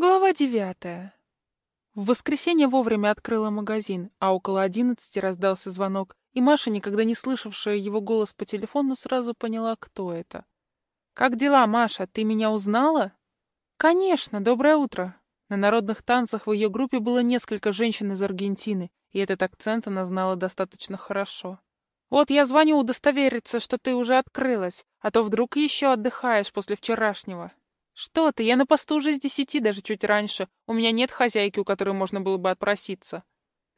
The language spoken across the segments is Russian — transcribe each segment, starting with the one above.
Глава девятая. В воскресенье вовремя открыла магазин, а около одиннадцати раздался звонок, и Маша, никогда не слышавшая его голос по телефону, сразу поняла, кто это. «Как дела, Маша? Ты меня узнала?» «Конечно, доброе утро!» На народных танцах в ее группе было несколько женщин из Аргентины, и этот акцент она знала достаточно хорошо. «Вот я звоню удостовериться, что ты уже открылась, а то вдруг еще отдыхаешь после вчерашнего. «Что ты, я на посту уже с десяти, даже чуть раньше. У меня нет хозяйки, у которой можно было бы отпроситься».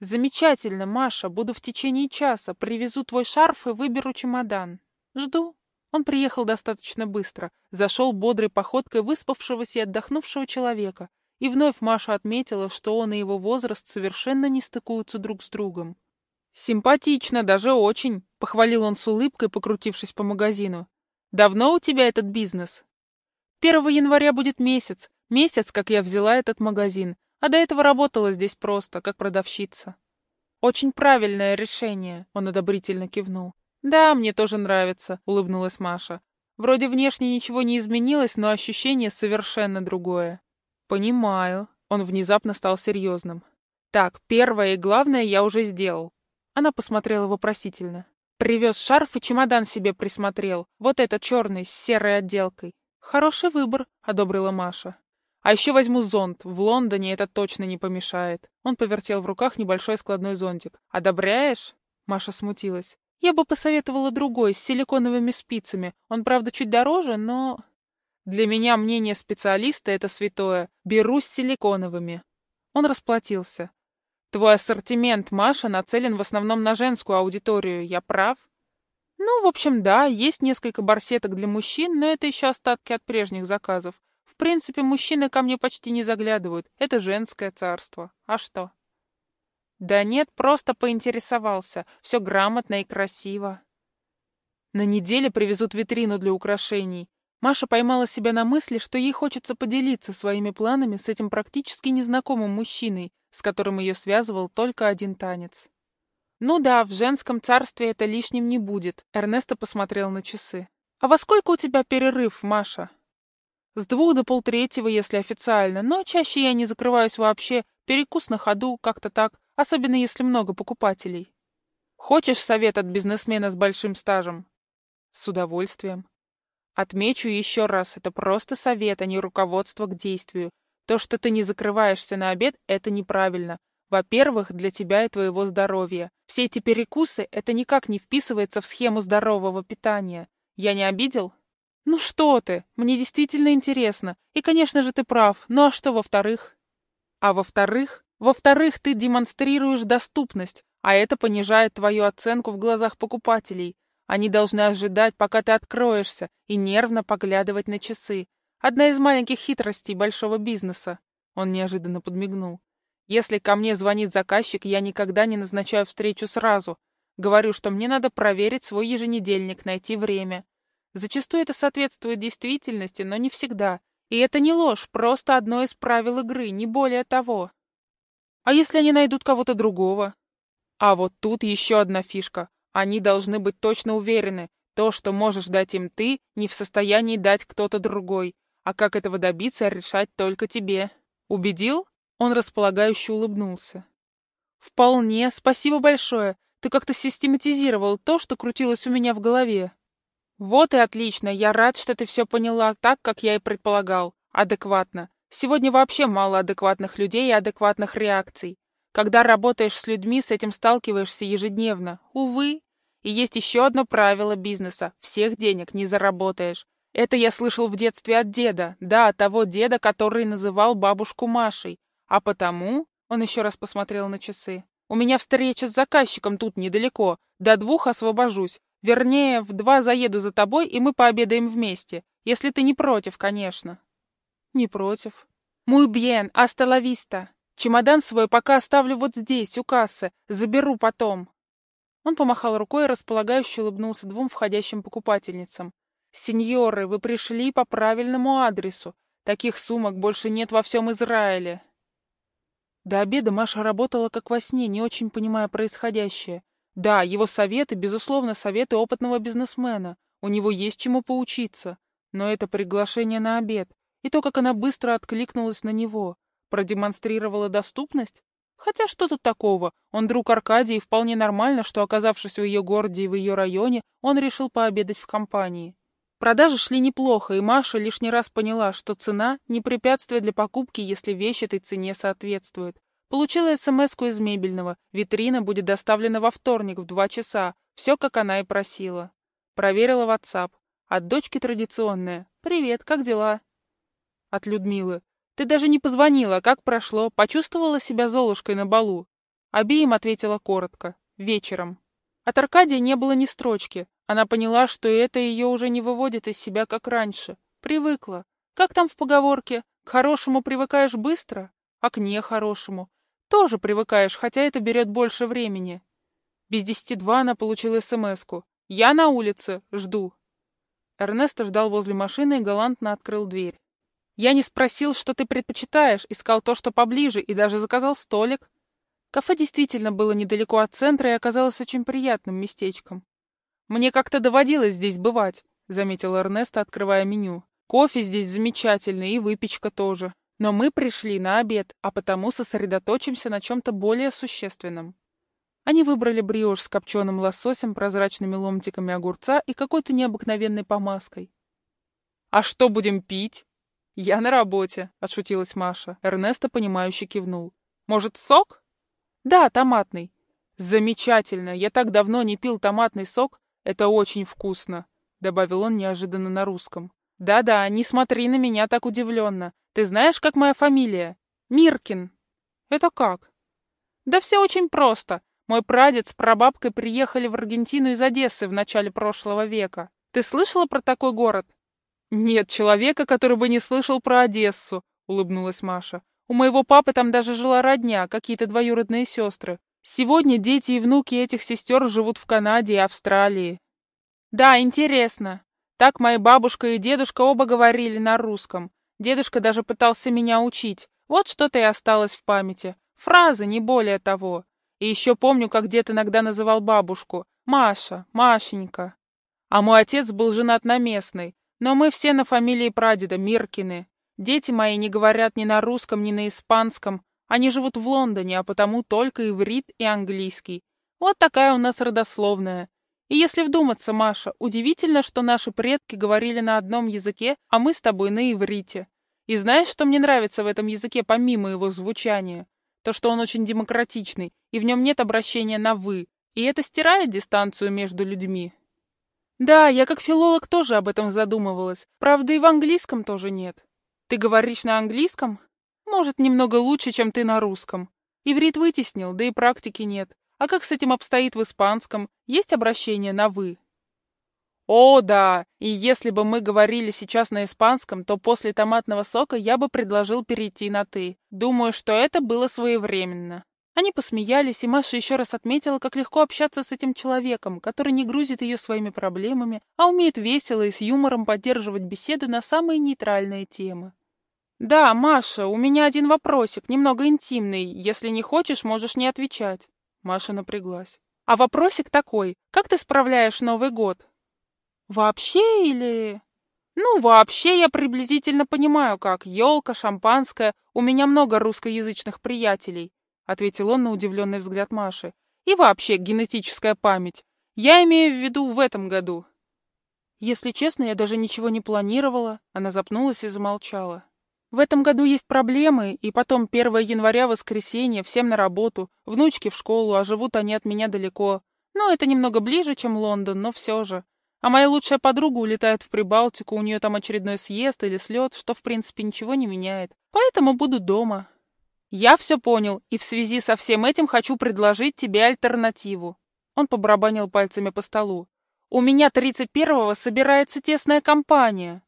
«Замечательно, Маша, буду в течение часа. Привезу твой шарф и выберу чемодан. Жду». Он приехал достаточно быстро, зашел бодрой походкой выспавшегося и отдохнувшего человека. И вновь Маша отметила, что он и его возраст совершенно не стыкуются друг с другом. «Симпатично, даже очень», — похвалил он с улыбкой, покрутившись по магазину. «Давно у тебя этот бизнес?» Первого января будет месяц. Месяц, как я взяла этот магазин. А до этого работала здесь просто, как продавщица. Очень правильное решение, он одобрительно кивнул. Да, мне тоже нравится, улыбнулась Маша. Вроде внешне ничего не изменилось, но ощущение совершенно другое. Понимаю. Он внезапно стал серьезным. Так, первое и главное я уже сделал. Она посмотрела вопросительно. Привез шарф и чемодан себе присмотрел. Вот этот черный, с серой отделкой. «Хороший выбор», — одобрила Маша. «А еще возьму зонт. В Лондоне это точно не помешает». Он повертел в руках небольшой складной зонтик. «Одобряешь?» Маша смутилась. «Я бы посоветовала другой, с силиконовыми спицами. Он, правда, чуть дороже, но...» «Для меня мнение специалиста — это святое. Беру с силиконовыми». Он расплатился. «Твой ассортимент, Маша, нацелен в основном на женскую аудиторию. Я прав?» Ну, в общем, да, есть несколько барсеток для мужчин, но это еще остатки от прежних заказов. В принципе, мужчины ко мне почти не заглядывают. Это женское царство. А что? Да нет, просто поинтересовался. Все грамотно и красиво. На неделе привезут витрину для украшений. Маша поймала себя на мысли, что ей хочется поделиться своими планами с этим практически незнакомым мужчиной, с которым ее связывал только один танец. «Ну да, в женском царстве это лишним не будет», — Эрнесто посмотрел на часы. «А во сколько у тебя перерыв, Маша?» «С двух до полтретьего, если официально, но чаще я не закрываюсь вообще, перекус на ходу, как-то так, особенно если много покупателей». «Хочешь совет от бизнесмена с большим стажем?» «С удовольствием». Отмечу еще раз, это просто совет, а не руководство к действию. То, что ты не закрываешься на обед, это неправильно. Во-первых, для тебя и твоего здоровья. Все эти перекусы — это никак не вписывается в схему здорового питания. Я не обидел? Ну что ты, мне действительно интересно. И, конечно же, ты прав. Ну а что во-вторых? А во-вторых? Во-вторых, ты демонстрируешь доступность, а это понижает твою оценку в глазах покупателей. Они должны ожидать, пока ты откроешься, и нервно поглядывать на часы. Одна из маленьких хитростей большого бизнеса. Он неожиданно подмигнул. Если ко мне звонит заказчик, я никогда не назначаю встречу сразу. Говорю, что мне надо проверить свой еженедельник, найти время. Зачастую это соответствует действительности, но не всегда. И это не ложь, просто одно из правил игры, не более того. А если они найдут кого-то другого? А вот тут еще одна фишка. Они должны быть точно уверены, то, что можешь дать им ты, не в состоянии дать кто-то другой. А как этого добиться, решать только тебе. Убедил? Он располагающе улыбнулся. «Вполне, спасибо большое. Ты как-то систематизировал то, что крутилось у меня в голове». «Вот и отлично. Я рад, что ты все поняла так, как я и предполагал. Адекватно. Сегодня вообще мало адекватных людей и адекватных реакций. Когда работаешь с людьми, с этим сталкиваешься ежедневно. Увы. И есть еще одно правило бизнеса. Всех денег не заработаешь. Это я слышал в детстве от деда. Да, того деда, который называл бабушку Машей. А потому, он еще раз посмотрел на часы, у меня встреча с заказчиком тут недалеко, до двух освобожусь. Вернее, в два заеду за тобой, и мы пообедаем вместе. Если ты не против, конечно. Не против. Hasta la vista. Чемодан свой пока оставлю вот здесь, у кассы. Заберу потом. Он помахал рукой и располагающе улыбнулся двум входящим покупательницам. «Сеньоры, вы пришли по правильному адресу. Таких сумок больше нет во всем Израиле. До обеда Маша работала как во сне, не очень понимая происходящее. Да, его советы, безусловно, советы опытного бизнесмена. У него есть чему поучиться. Но это приглашение на обед. и то, как она быстро откликнулась на него. Продемонстрировала доступность? Хотя что тут такого? Он друг Аркадии, и вполне нормально, что, оказавшись в ее городе и в ее районе, он решил пообедать в компании. Продажи шли неплохо, и Маша лишний раз поняла, что цена — не препятствие для покупки, если вещь этой цене соответствует. Получила смс из мебельного. Витрина будет доставлена во вторник в два часа. Все, как она и просила. Проверила WhatsApp. От дочки традиционная. «Привет, как дела?» От Людмилы. «Ты даже не позвонила. Как прошло? Почувствовала себя Золушкой на балу?» Обеим ответила коротко. «Вечером». От Аркадия не было ни строчки. Она поняла, что это ее уже не выводит из себя, как раньше. Привыкла. Как там в поговорке? К хорошему привыкаешь быстро, а к нехорошему. Тоже привыкаешь, хотя это берет больше времени. Без десяти два она получила смс-ку. «Я на улице. Жду». Эрнесто ждал возле машины и галантно открыл дверь. «Я не спросил, что ты предпочитаешь, искал то, что поближе, и даже заказал столик». Кафе действительно было недалеко от центра и оказалось очень приятным местечком. «Мне как-то доводилось здесь бывать», — заметил Эрнесто, открывая меню. «Кофе здесь замечательный и выпечка тоже. Но мы пришли на обед, а потому сосредоточимся на чем-то более существенном». Они выбрали бриош с копченым лососем, прозрачными ломтиками огурца и какой-то необыкновенной помазкой. «А что будем пить?» «Я на работе», — отшутилась Маша. Эрнесто, понимающе кивнул. «Может, сок?» «Да, томатный». «Замечательно! Я так давно не пил томатный сок, «Это очень вкусно», — добавил он неожиданно на русском. «Да-да, не смотри на меня так удивленно. Ты знаешь, как моя фамилия? Миркин». «Это как?» «Да все очень просто. Мой прадед с прабабкой приехали в Аргентину из Одессы в начале прошлого века. Ты слышала про такой город?» «Нет человека, который бы не слышал про Одессу», — улыбнулась Маша. «У моего папы там даже жила родня, какие-то двоюродные сестры. Сегодня дети и внуки этих сестер живут в Канаде и Австралии. Да, интересно. Так мои бабушка и дедушка оба говорили на русском. Дедушка даже пытался меня учить. Вот что-то и осталось в памяти. Фразы, не более того. И еще помню, как дед иногда называл бабушку. Маша, Машенька. А мой отец был женат на местной. Но мы все на фамилии прадеда, Миркины. Дети мои не говорят ни на русском, ни на испанском, они живут в Лондоне, а потому только иврит и английский. Вот такая у нас родословная. И если вдуматься, Маша, удивительно, что наши предки говорили на одном языке, а мы с тобой на иврите. И знаешь, что мне нравится в этом языке помимо его звучания? То, что он очень демократичный, и в нем нет обращения на «вы», и это стирает дистанцию между людьми. Да, я как филолог тоже об этом задумывалась. Правда, и в английском тоже нет. Ты говоришь на английском? Может, немного лучше, чем ты на русском. Иврит вытеснил, да и практики нет. А как с этим обстоит в испанском? Есть обращение на «вы»? О, да, и если бы мы говорили сейчас на испанском, то после томатного сока я бы предложил перейти на «ты». Думаю, что это было своевременно. Они посмеялись, и Маша еще раз отметила, как легко общаться с этим человеком, который не грузит ее своими проблемами, а умеет весело и с юмором поддерживать беседы на самые нейтральные темы. «Да, Маша, у меня один вопросик, немного интимный. Если не хочешь, можешь не отвечать». Маша напряглась. «А вопросик такой. Как ты справляешь Новый год?» «Вообще или...» «Ну, вообще я приблизительно понимаю, как. Елка, шампанское. У меня много русскоязычных приятелей», — ответил он на удивленный взгляд Маши. «И вообще генетическая память. Я имею в виду в этом году». «Если честно, я даже ничего не планировала». Она запнулась и замолчала. В этом году есть проблемы, и потом 1 января, воскресенье, всем на работу, внучки в школу, а живут они от меня далеко. Ну, это немного ближе, чем Лондон, но все же. А моя лучшая подруга улетает в Прибалтику, у нее там очередной съезд или слет, что, в принципе, ничего не меняет. Поэтому буду дома. Я все понял, и в связи со всем этим хочу предложить тебе альтернативу. Он побарабанил пальцами по столу. У меня 31-го собирается тесная компания.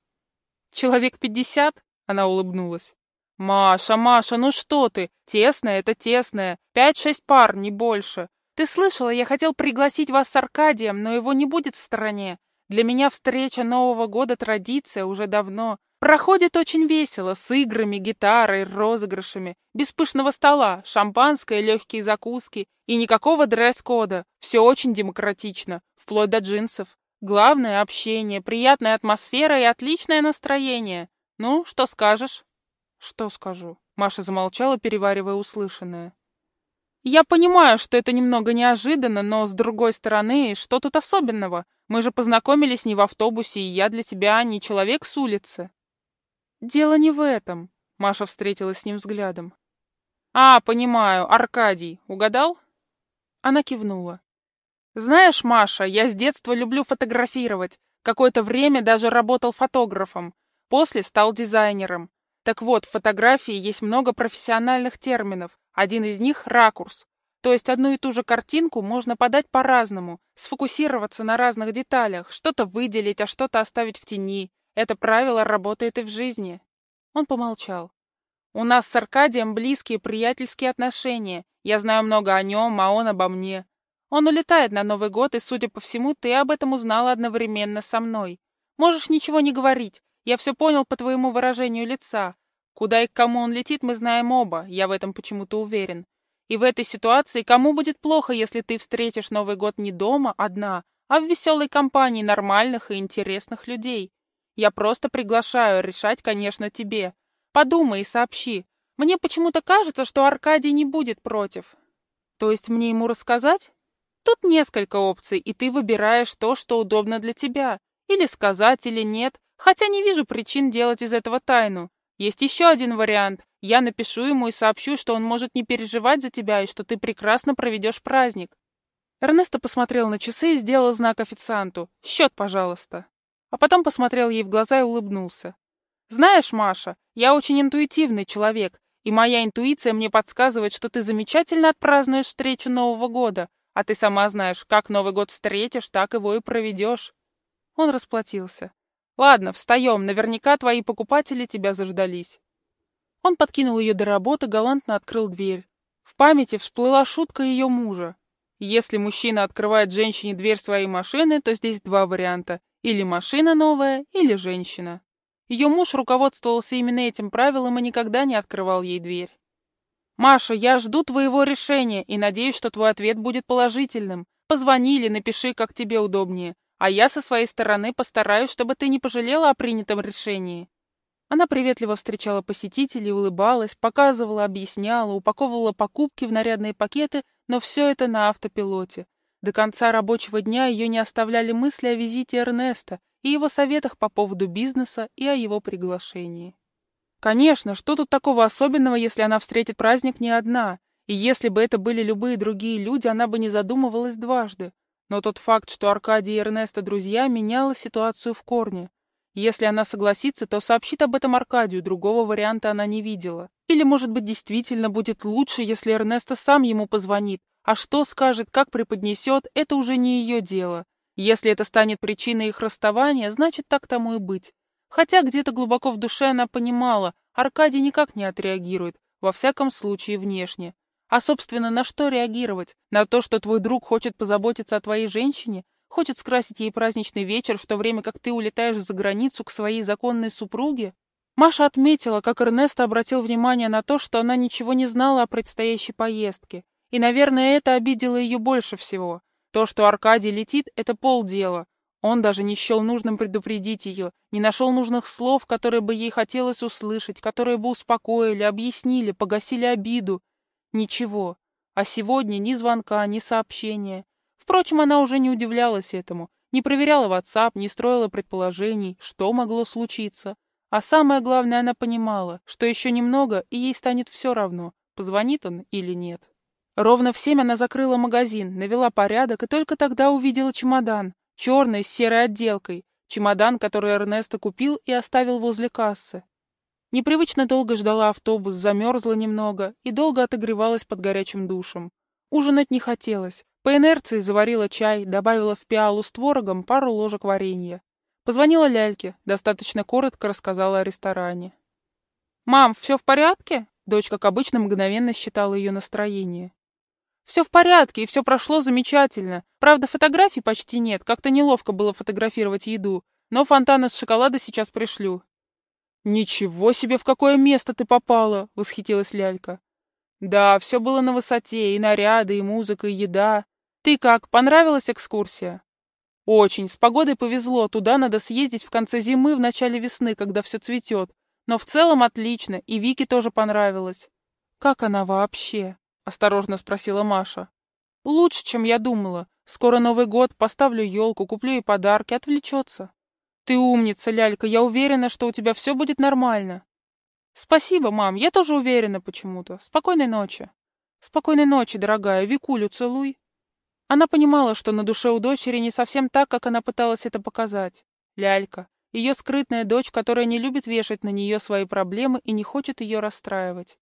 Человек пятьдесят? Она улыбнулась. «Маша, Маша, ну что ты? Тесное — это тесное. Пять-шесть пар, не больше. Ты слышала, я хотел пригласить вас с Аркадием, но его не будет в стороне. Для меня встреча Нового года традиция уже давно. Проходит очень весело, с играми, гитарой, розыгрышами, без пышного стола, шампанское, легкие закуски и никакого дресс-кода. Все очень демократично, вплоть до джинсов. Главное — общение, приятная атмосфера и отличное настроение. Ну, что скажешь?» «Что скажу?» Маша замолчала, переваривая услышанное. «Я понимаю, что это немного неожиданно, но, с другой стороны, что тут особенного? Мы же познакомились не в автобусе, и я для тебя не человек с улицы». «Дело не в этом», — Маша встретилась с ним взглядом. «А, понимаю, Аркадий. Угадал?» Она кивнула. «Знаешь, Маша, я с детства люблю фотографировать. Какое-то время даже работал фотографом. После стал дизайнером. Так вот, в фотографии есть много профессиональных терминов. Один из них — ракурс. То есть одну и ту же картинку можно подать по-разному, сфокусироваться на разных деталях, что-то выделить, а что-то оставить в тени. Это правило работает и в жизни. Он помолчал. У нас с Аркадием близкие приятельские отношения. Я знаю много о нем, а он обо мне. Он улетает на Новый год, и, судя по всему, ты об этом узнала одновременно со мной. Можешь ничего не говорить. Я все понял по твоему выражению лица. Куда и к кому он летит, мы знаем оба, я в этом почему-то уверен. И в этой ситуации кому будет плохо, если ты встретишь Новый год не дома, одна, а в веселой компании нормальных и интересных людей? Я просто приглашаю, решать, конечно, тебе. Подумай и сообщи. Мне почему-то кажется, что Аркадий не будет против. То есть мне ему рассказать? Тут несколько опций, и ты выбираешь то, что удобно для тебя. Или сказать, или нет, Хотя не вижу причин делать из этого тайну. Есть еще один вариант. Я напишу ему и сообщу, что он может не переживать за тебя и что ты прекрасно проведешь праздник. Эрнесто посмотрел на часы и сделал знак официанту. «Счет, пожалуйста». А потом посмотрел ей в глаза и улыбнулся. «Знаешь, Маша, я очень интуитивный человек, и моя интуиция мне подсказывает, что ты замечательно отпразднуешь встречу Нового года, а ты сама знаешь, как Новый год встретишь, так его и проведешь». Он расплатился. Ладно, встаем, наверняка твои покупатели тебя заждались. Он подкинул ее до работы, галантно открыл дверь. В памяти всплыла шутка ее мужа. Если мужчина открывает женщине дверь своей машины, то здесь два варианта. Или машина новая, или женщина. Ее муж руководствовался именно этим правилом и никогда не открывал ей дверь. «Маша, я жду твоего решения и надеюсь, что твой ответ будет положительным. Позвони или напиши, как тебе удобнее а я со своей стороны постараюсь, чтобы ты не пожалела о принятом решении». Она приветливо встречала посетителей, улыбалась, показывала, объясняла, упаковывала покупки в нарядные пакеты, но все это на автопилоте. До конца рабочего дня ее не оставляли мысли о визите Эрнеста и его советах по поводу бизнеса и о его приглашении. Конечно, что тут такого особенного, если она встретит праздник не одна? И если бы это были любые другие люди, она бы не задумывалась дважды. Но тот факт, что Аркадий и Эрнеста друзья, менял ситуацию в корне. Если она согласится, то сообщит об этом Аркадию, другого варианта она не видела. Или, может быть, действительно будет лучше, если Эрнеста сам ему позвонит, а что скажет, как преподнесет, это уже не ее дело. Если это станет причиной их расставания, значит, так тому и быть. Хотя где-то глубоко в душе она понимала, Аркадий никак не отреагирует, во всяком случае внешне. А, собственно, на что реагировать? На то, что твой друг хочет позаботиться о твоей женщине? Хочет скрасить ей праздничный вечер, в то время как ты улетаешь за границу к своей законной супруге? Маша отметила, как Эрнест обратил внимание на то, что она ничего не знала о предстоящей поездке. И, наверное, это обидело ее больше всего. То, что Аркадий летит, это полдела. Он даже не счел нужным предупредить ее, не нашел нужных слов, которые бы ей хотелось услышать, которые бы успокоили, объяснили, погасили обиду. Ничего. А сегодня ни звонка, ни сообщения. Впрочем, она уже не удивлялась этому, не проверяла WhatsApp, не строила предположений, что могло случиться. А самое главное, она понимала, что еще немного, и ей станет все равно, позвонит он или нет. Ровно в семь она закрыла магазин, навела порядок и только тогда увидела чемодан, черный с серой отделкой, чемодан, который Эрнесто купил и оставил возле кассы. Непривычно долго ждала автобус, замерзла немного и долго отогревалась под горячим душем. Ужинать не хотелось. По инерции заварила чай, добавила в пиалу с творогом пару ложек варенья. Позвонила Ляльке, достаточно коротко рассказала о ресторане. «Мам, все в порядке?» Дочь, как обычно, мгновенно считала ее настроение. «Все в порядке, и все прошло замечательно. Правда, фотографий почти нет, как-то неловко было фотографировать еду, но фонтан из шоколада сейчас пришлю. «Ничего себе, в какое место ты попала!» — восхитилась Лялька. «Да, все было на высоте, и наряды, и музыка, и еда. Ты как, понравилась экскурсия?» «Очень, с погодой повезло, туда надо съездить в конце зимы, в начале весны, когда все цветет. Но в целом отлично, и Вике тоже понравилось. «Как она вообще?» — осторожно спросила Маша. «Лучше, чем я думала. Скоро Новый год, поставлю елку, куплю ей подарки, отвлечется». «Ты умница, лялька, я уверена, что у тебя все будет нормально». «Спасибо, мам, я тоже уверена почему-то. Спокойной ночи». «Спокойной ночи, дорогая, Викулю целуй». Она понимала, что на душе у дочери не совсем так, как она пыталась это показать. Лялька, ее скрытная дочь, которая не любит вешать на нее свои проблемы и не хочет ее расстраивать.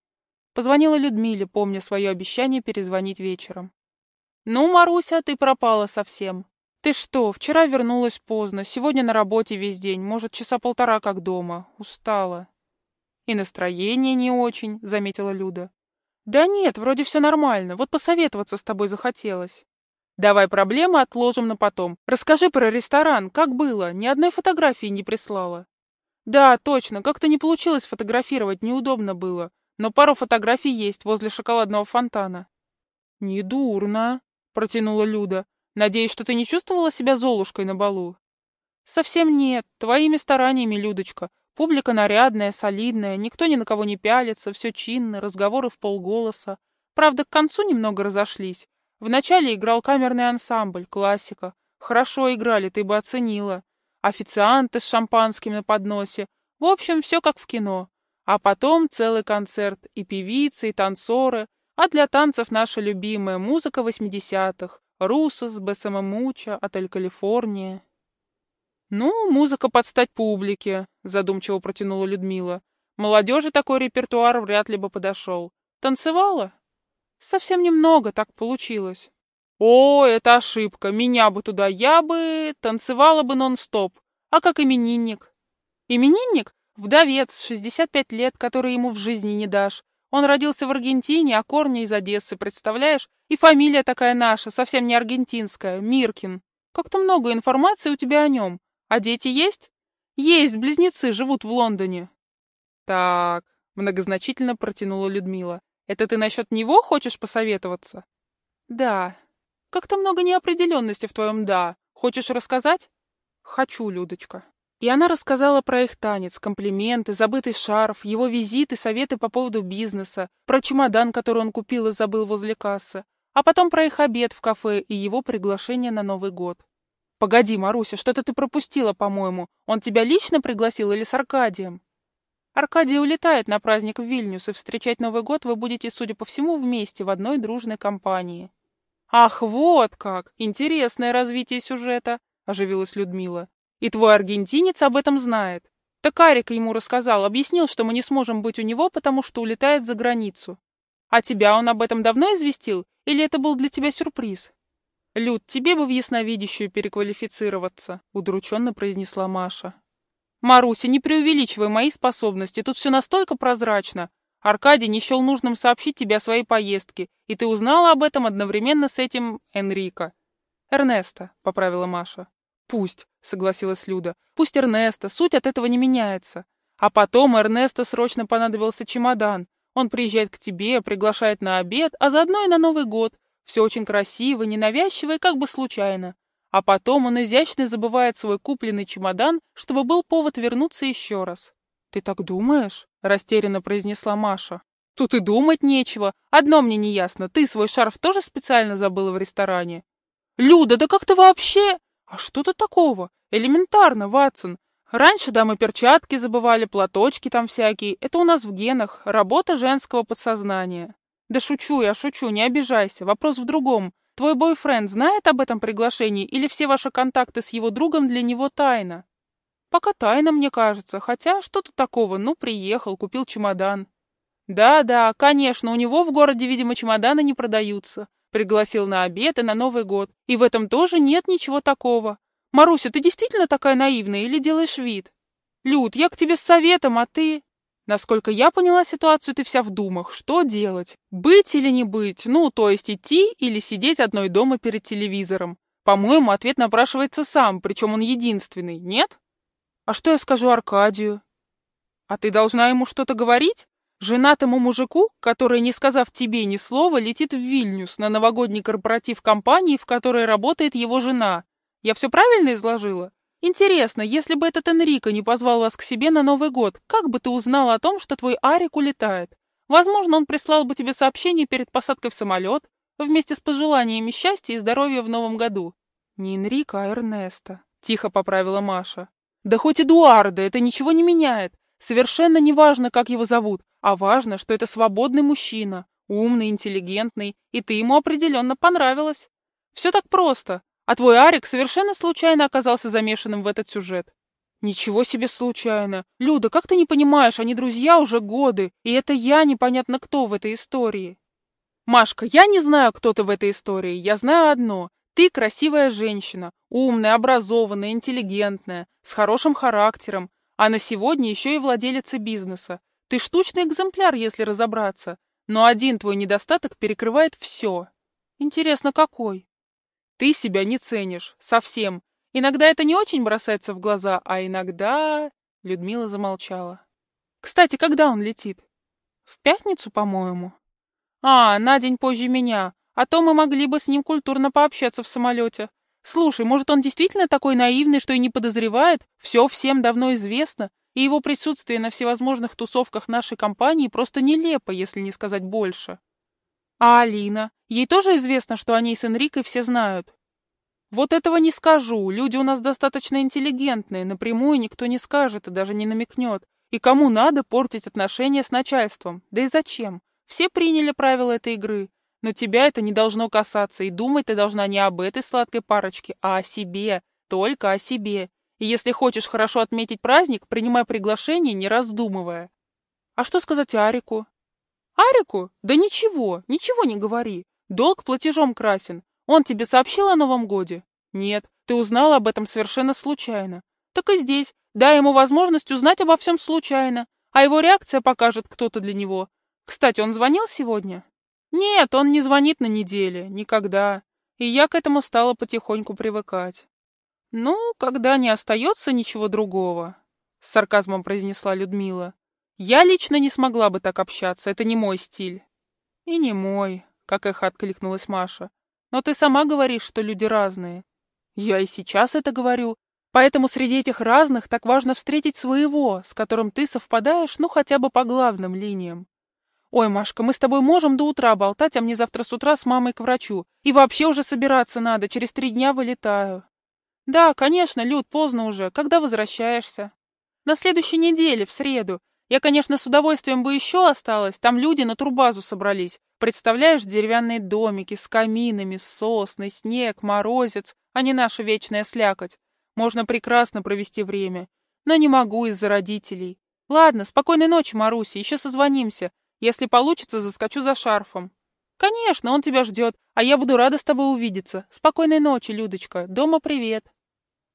Позвонила Людмиле, помня свое обещание перезвонить вечером. «Ну, Маруся, ты пропала совсем. Ты что, вчера вернулась поздно, сегодня на работе весь день, может, часа полтора как дома. Устала». «И настроение не очень», — заметила Люда. «Да нет, вроде все нормально, вот посоветоваться с тобой захотелось». Давай проблемы отложим на потом. Расскажи про ресторан, как было? Ни одной фотографии не прислала. Да, точно, как-то не получилось фотографировать, неудобно было. Но пару фотографий есть возле шоколадного фонтана. Недурно, протянула Люда. Надеюсь, что ты не чувствовала себя золушкой на балу? Совсем нет, твоими стараниями, Людочка. Публика нарядная, солидная, никто ни на кого не пялится, все чинно, разговоры в полголоса. Правда, к концу немного разошлись. Вначале играл камерный ансамбль, классика. Хорошо играли, ты бы оценила. Официанты с шампанским на подносе. В общем, все как в кино. А потом целый концерт, и певицы, и танцоры. А для танцев наша любимая музыка восьмидесятых. Русос, Бессамамуча, Отель Калифорния. «Ну, музыка под стать публике», — задумчиво протянула Людмила. «Молодежи такой репертуар вряд ли бы подошел. Танцевала?» Совсем немного так получилось. О, это ошибка. Меня бы туда, я бы танцевала бы нон-стоп. А как именинник? Именинник? Вдовец, 65 лет, который ему в жизни не дашь. Он родился в Аргентине, а корни из Одессы, представляешь? И фамилия такая наша, совсем не аргентинская, Миркин. Как-то много информации у тебя о нем. А дети есть? Есть, близнецы, живут в Лондоне. Так, многозначительно протянула Людмила. Это ты насчет него хочешь посоветоваться? Да. Как-то много неопределенности в твоем «да». Хочешь рассказать? Хочу, Людочка. И она рассказала про их танец, комплименты, забытый шарф, его визиты, советы по поводу бизнеса, про чемодан, который он купил и забыл возле кассы, а потом про их обед в кафе и его приглашение на Новый год. «Погоди, Маруся, что-то ты пропустила, по-моему. Он тебя лично пригласил или с Аркадием?» Аркадий улетает на праздник в Вильнюс, и встречать Новый год вы будете, судя по всему, вместе в одной дружной компании. «Ах, вот как! Интересное развитие сюжета!» — оживилась Людмила. «И твой аргентинец об этом знает. Так Арик ему рассказал, объяснил, что мы не сможем быть у него, потому что улетает за границу. А тебя он об этом давно известил, или это был для тебя сюрприз?» «Люд, тебе бы в ясновидящую переквалифицироваться», — удрученно произнесла Маша. «Маруся, не преувеличивай мои способности, тут все настолько прозрачно. Аркадий не счел нужным сообщить тебе о своей поездке, и ты узнала об этом одновременно с этим Энрико». «Эрнеста», — поправила Маша. «Пусть», — согласилась Люда. «Пусть Эрнеста, суть от этого не меняется. А потом Эрнеста срочно понадобился чемодан. Он приезжает к тебе, приглашает на обед, а заодно и на Новый год. Все очень красиво, ненавязчиво и как бы случайно. А потом он изящно забывает свой купленный чемодан, чтобы был повод вернуться еще раз. «Ты так думаешь?» — растерянно произнесла Маша. «Тут и думать нечего. Одно мне не ясно. Ты свой шарф тоже специально забыла в ресторане?» «Люда, да как ты вообще...» «А что тут такого? Элементарно, Ватсон. Раньше дамы перчатки забывали, платочки там всякие. Это у нас в генах. Работа женского подсознания». «Да шучу я, шучу, не обижайся. Вопрос в другом. Твой бойфренд знает об этом приглашении или все ваши контакты с его другом для него тайна? Пока тайна, мне кажется, хотя что-то такого, ну, приехал, купил чемодан. Да-да, конечно, у него в городе, видимо, чемоданы не продаются. Пригласил на обед и на Новый год. И в этом тоже нет ничего такого. Маруся, ты действительно такая наивная или делаешь вид? Люд, я к тебе с советом, а ты... Насколько я поняла ситуацию, ты вся в думах. Что делать? Быть или не быть? Ну, то есть идти или сидеть одной дома перед телевизором? По-моему, ответ напрашивается сам, причем он единственный, нет? А что я скажу Аркадию? А ты должна ему что-то говорить? Женатому мужику, который, не сказав тебе ни слова, летит в Вильнюс на новогодний корпоратив компании, в которой работает его жена. Я все правильно изложила? Интересно, если бы этот Энрико не позвал вас к себе на Новый год, как бы ты узнал о том, что твой Арик улетает? Возможно, он прислал бы тебе сообщение перед посадкой в самолет, вместе с пожеланиями счастья и здоровья в новом году. Не Энрико, а Эрнеста, тихо поправила Маша. Да хоть Эдуарда, это ничего не меняет. Совершенно не важно, как его зовут, а важно, что это свободный мужчина, умный, интеллигентный, и ты ему определенно понравилась. Все так просто, а твой Арик совершенно случайно оказался замешанным в этот сюжет. Ничего себе случайно. Люда, как ты не понимаешь, они друзья уже годы, и это я непонятно кто в этой истории. Машка, я не знаю, кто ты в этой истории, я знаю одно. Ты красивая женщина, умная, образованная, интеллигентная, с хорошим характером, а на сегодня еще и владелица бизнеса. Ты штучный экземпляр, если разобраться, но один твой недостаток перекрывает все. Интересно, какой? Ты себя не ценишь. Совсем. Иногда это не очень бросается в глаза, а иногда...» Людмила замолчала. «Кстати, когда он летит?» «В пятницу, по-моему». «А, на день позже меня. А то мы могли бы с ним культурно пообщаться в самолете. Слушай, может, он действительно такой наивный, что и не подозревает? Все всем давно известно, и его присутствие на всевозможных тусовках нашей компании просто нелепо, если не сказать больше». А Алина? Ей тоже известно, что о ней с Энрикой все знают? Вот этого не скажу. Люди у нас достаточно интеллигентные, напрямую никто не скажет и даже не намекнет. И кому надо портить отношения с начальством? Да и зачем? Все приняли правила этой игры. Но тебя это не должно касаться, и думать ты должна не об этой сладкой парочке, а о себе, только о себе. И если хочешь хорошо отметить праздник, принимай приглашение, не раздумывая. А что сказать Арику? Арику? Да ничего, ничего не говори. Долг платежом красен. Он тебе сообщил о Новом годе? Нет, ты узнала об этом совершенно случайно. Так и здесь. Дай ему возможность узнать обо всем случайно, а его реакция покажет кто-то для него. Кстати, он звонил сегодня? Нет, он не звонит на неделе, никогда. И я к этому стала потихоньку привыкать. Ну, когда не остается ничего другого, — с сарказмом произнесла Людмила. Я лично не смогла бы так общаться, это не мой стиль. И не мой, как эхо откликнулась Маша. Но ты сама говоришь, что люди разные. Я и сейчас это говорю. Поэтому среди этих разных так важно встретить своего, с которым ты совпадаешь, ну, хотя бы по главным линиям. Ой, Машка, мы с тобой можем до утра болтать, а мне завтра с утра с мамой к врачу. И вообще уже собираться надо, через три дня вылетаю. Да, конечно, Люд, поздно уже. Когда возвращаешься? На следующей неделе, в среду. Я, конечно, с удовольствием бы еще осталась, там люди на турбазу собрались. Представляешь, деревянные домики с каминами, сосны, снег, морозец, а не наша вечная слякоть. Можно прекрасно провести время. Но не могу из-за родителей. Ладно, спокойной ночи, Маруся, еще созвонимся. Если получится, заскочу за шарфом. Конечно, он тебя ждет, а я буду рада с тобой увидеться. Спокойной ночи, Людочка. Дома привет.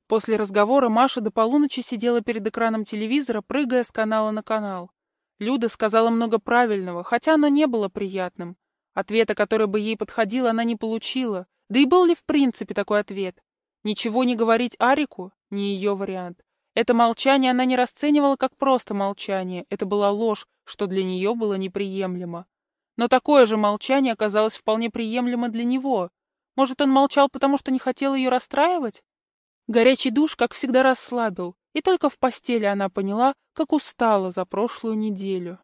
После разговора Маша до полуночи сидела перед экраном телевизора, прыгая с канала на канал. Люда сказала много правильного, хотя оно не было приятным. Ответа, который бы ей подходил, она не получила. Да и был ли в принципе такой ответ? Ничего не говорить Арику — не ее вариант. Это молчание она не расценивала как просто молчание, это была ложь, что для нее было неприемлемо. Но такое же молчание оказалось вполне приемлемо для него. Может, он молчал, потому что не хотел ее расстраивать? Горячий душ, как всегда, расслабил, и только в постели она поняла, как устала за прошлую неделю.